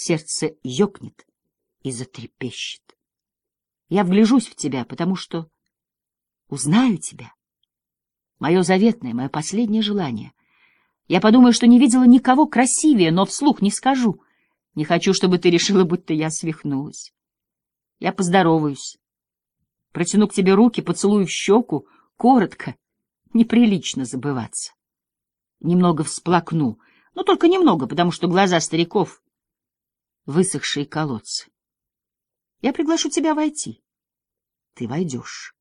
сердце ёкнет и затрепещет. Я вгляжусь в тебя, потому что узнаю тебя. Мое заветное, мое последнее желание. Я подумаю, что не видела никого красивее, но вслух не скажу. Не хочу, чтобы ты решила, будто я свихнулась. Я поздороваюсь. Протяну к тебе руки, поцелую в щеку, коротко. Неприлично забываться. Немного всплакну, но только немного, потому что глаза стариков — высохшие колодцы. Я приглашу тебя войти. Ты войдешь.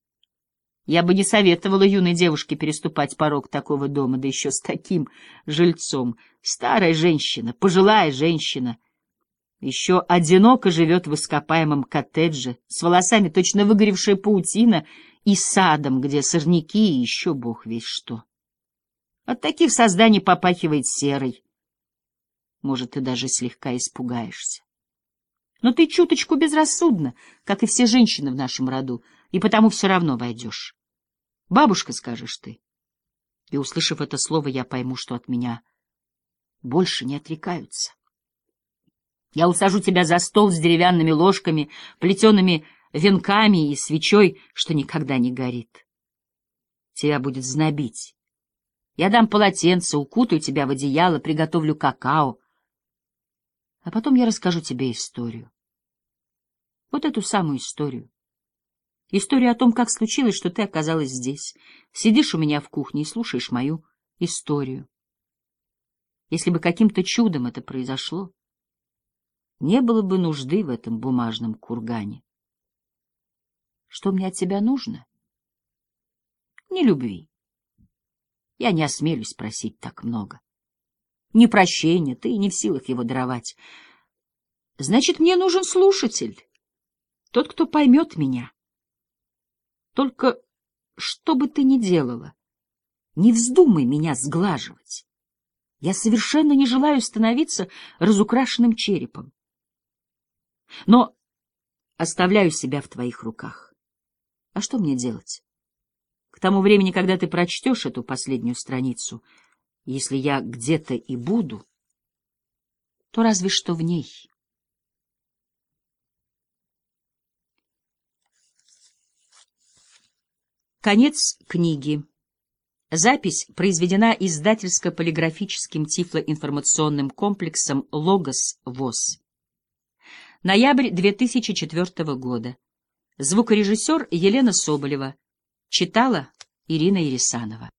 Я бы не советовала юной девушке переступать порог такого дома, да еще с таким жильцом. Старая женщина, пожилая женщина. Еще одиноко живет в ископаемом коттедже, с волосами точно выгоревшая паутина и садом, где сорняки и еще бог весь что. От таких созданий попахивает серой. Может, ты даже слегка испугаешься. Но ты чуточку безрассудна, как и все женщины в нашем роду, и потому все равно войдешь. Бабушка, скажешь ты. И, услышав это слово, я пойму, что от меня больше не отрекаются. Я усажу тебя за стол с деревянными ложками, плетеными венками и свечой, что никогда не горит. Тебя будет знобить. Я дам полотенце, укутаю тебя в одеяло, приготовлю какао. А потом я расскажу тебе историю. Вот эту самую историю. Историю о том, как случилось, что ты оказалась здесь. Сидишь у меня в кухне и слушаешь мою историю. Если бы каким-то чудом это произошло, не было бы нужды в этом бумажном кургане. Что мне от тебя нужно? Не любви. Я не осмелюсь просить так много. Не прощения, ты не в силах его даровать. Значит, мне нужен слушатель, тот, кто поймет меня. Только что бы ты ни делала, не вздумай меня сглаживать. Я совершенно не желаю становиться разукрашенным черепом. Но оставляю себя в твоих руках. А что мне делать? К тому времени, когда ты прочтешь эту последнюю страницу, если я где-то и буду, то разве что в ней. Конец книги. Запись произведена издательско-полиграфическим тифлоинформационным комплексом «Логос ВОЗ». Ноябрь 2004 года. Звукорежиссер Елена Соболева. Читала Ирина Ересанова.